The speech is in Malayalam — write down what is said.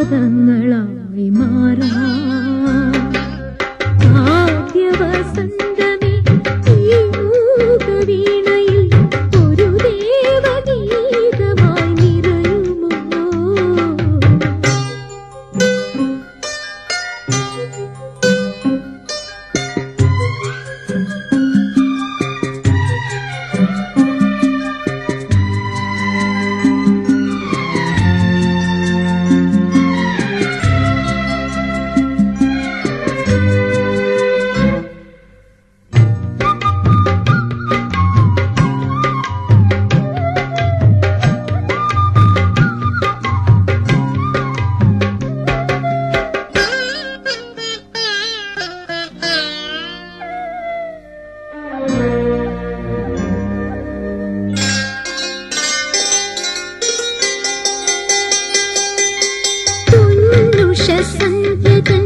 പാരിജാതങ്ങളായി മാറാ. ആദ്യ വസന്തമേ ഈ 三月的。